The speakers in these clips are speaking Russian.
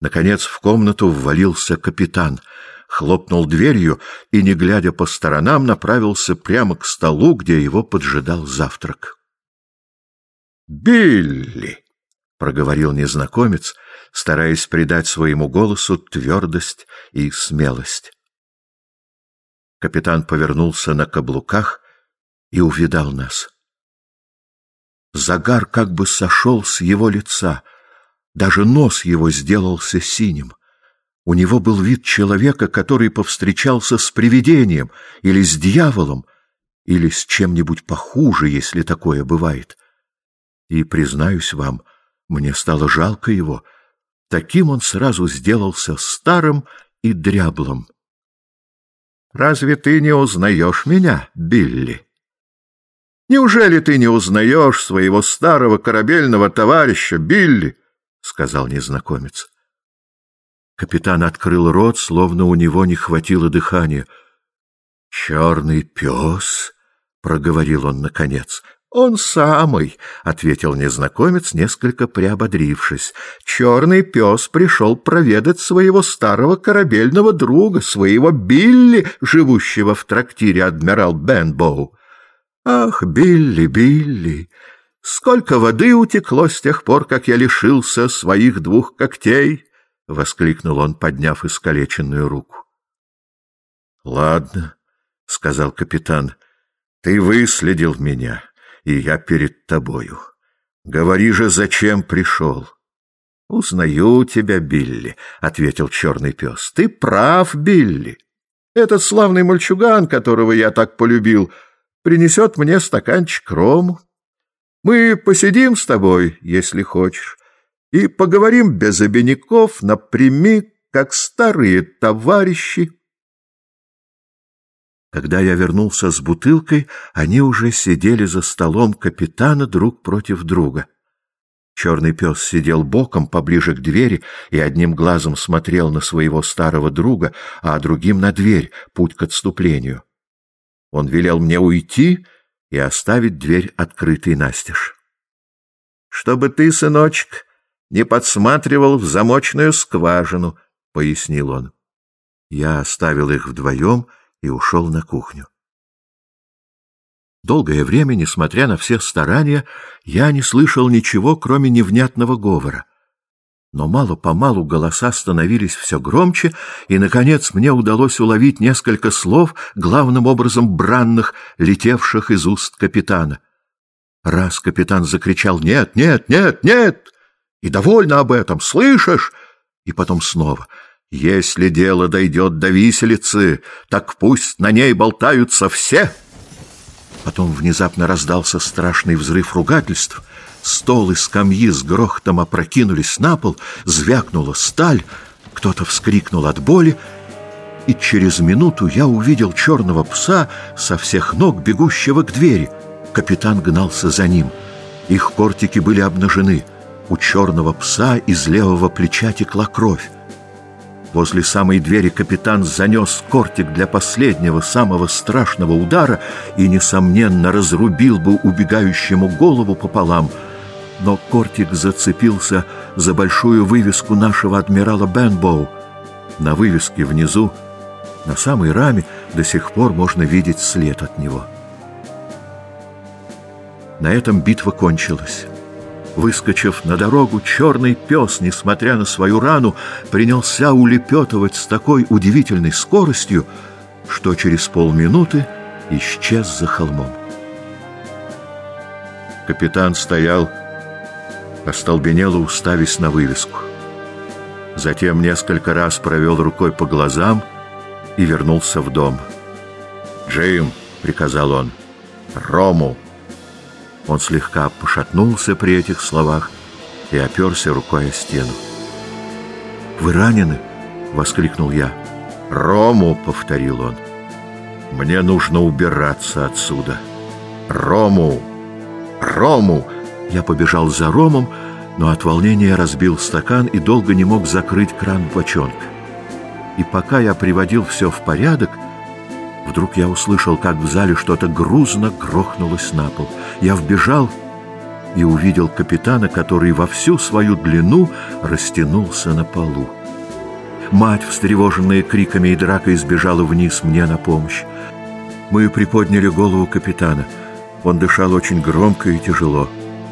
Наконец в комнату ввалился капитан, хлопнул дверью и, не глядя по сторонам, направился прямо к столу, где его поджидал завтрак. «Билли!» — проговорил незнакомец, стараясь придать своему голосу твердость и смелость. Капитан повернулся на каблуках и увидал нас. Загар как бы сошел с его лица, даже нос его сделался синим. У него был вид человека, который повстречался с привидением или с дьяволом, или с чем-нибудь похуже, если такое бывает. И, признаюсь вам, мне стало жалко его. Таким он сразу сделался старым и дряблым. «Разве ты не узнаешь меня, Билли?» Неужели ты не узнаешь своего старого корабельного товарища Билли? — сказал незнакомец. Капитан открыл рот, словно у него не хватило дыхания. — Черный пес, — проговорил он наконец. — Он самый, — ответил незнакомец, несколько приободрившись. — Черный пес пришел проведать своего старого корабельного друга, своего Билли, живущего в трактире адмирал Бенбоу. Ах, Билли, Билли, сколько воды утекло с тех пор, как я лишился своих двух когтей! — воскликнул он, подняв искалеченную руку. — Ладно, — сказал капитан, — ты выследил меня, и я перед тобою. Говори же, зачем пришел? — Узнаю тебя, Билли, — ответил черный пес. — Ты прав, Билли. Этот славный мальчуган, которого я так полюбил, — принесет мне стаканчик рому. Мы посидим с тобой, если хочешь, и поговорим без обиняков, напрямик, как старые товарищи. Когда я вернулся с бутылкой, они уже сидели за столом капитана друг против друга. Черный пес сидел боком, поближе к двери, и одним глазом смотрел на своего старого друга, а другим на дверь, путь к отступлению. Он велел мне уйти и оставить дверь открытой настежь. — Чтобы ты, сыночек, не подсматривал в замочную скважину, — пояснил он. Я оставил их вдвоем и ушел на кухню. Долгое время, несмотря на все старания, я не слышал ничего, кроме невнятного говора. Но мало-помалу голоса становились все громче, и, наконец, мне удалось уловить несколько слов, главным образом бранных, летевших из уст капитана. Раз капитан закричал «Нет, нет, нет, нет!» и «Довольно об этом, слышишь?» И потом снова «Если дело дойдет до виселицы, так пусть на ней болтаются все!» Потом внезапно раздался страшный взрыв ругательств — Стол и скамьи с грохотом опрокинулись на пол, звякнула сталь, кто-то вскрикнул от боли, и через минуту я увидел черного пса со всех ног, бегущего к двери. Капитан гнался за ним. Их кортики были обнажены. У черного пса из левого плеча текла кровь. Возле самой двери капитан занес кортик для последнего, самого страшного удара и, несомненно, разрубил бы убегающему голову пополам — но кортик зацепился за большую вывеску нашего адмирала Бенбоу. На вывеске внизу, на самой раме, до сих пор можно видеть след от него. На этом битва кончилась. Выскочив на дорогу, черный пес, несмотря на свою рану, принялся улепетывать с такой удивительной скоростью, что через полминуты исчез за холмом. Капитан стоял остолбенело уставясь на вывеску. Затем несколько раз провел рукой по глазам и вернулся в дом. «Джим!» — приказал он. «Рому!» Он слегка пошатнулся при этих словах и оперся рукой о стену. «Вы ранены?» — воскликнул я. «Рому!» — повторил он. «Мне нужно убираться отсюда. Рому! Рому!» Я побежал за ромом, но от волнения разбил стакан и долго не мог закрыть кран бочонка. И пока я приводил все в порядок, вдруг я услышал, как в зале что-то грузно грохнулось на пол. Я вбежал и увидел капитана, который во всю свою длину растянулся на полу. Мать, встревоженная криками и дракой, сбежала вниз мне на помощь. Мы приподняли голову капитана. Он дышал очень громко и тяжело.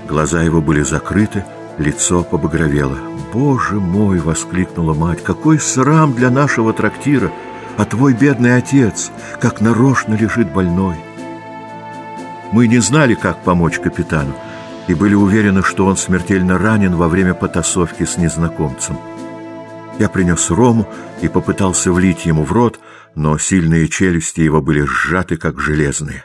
Глаза его были закрыты, лицо побагровело. «Боже мой!» — воскликнула мать. «Какой срам для нашего трактира! А твой бедный отец, как нарочно лежит больной!» Мы не знали, как помочь капитану, и были уверены, что он смертельно ранен во время потасовки с незнакомцем. Я принес рому и попытался влить ему в рот, но сильные челюсти его были сжаты, как железные.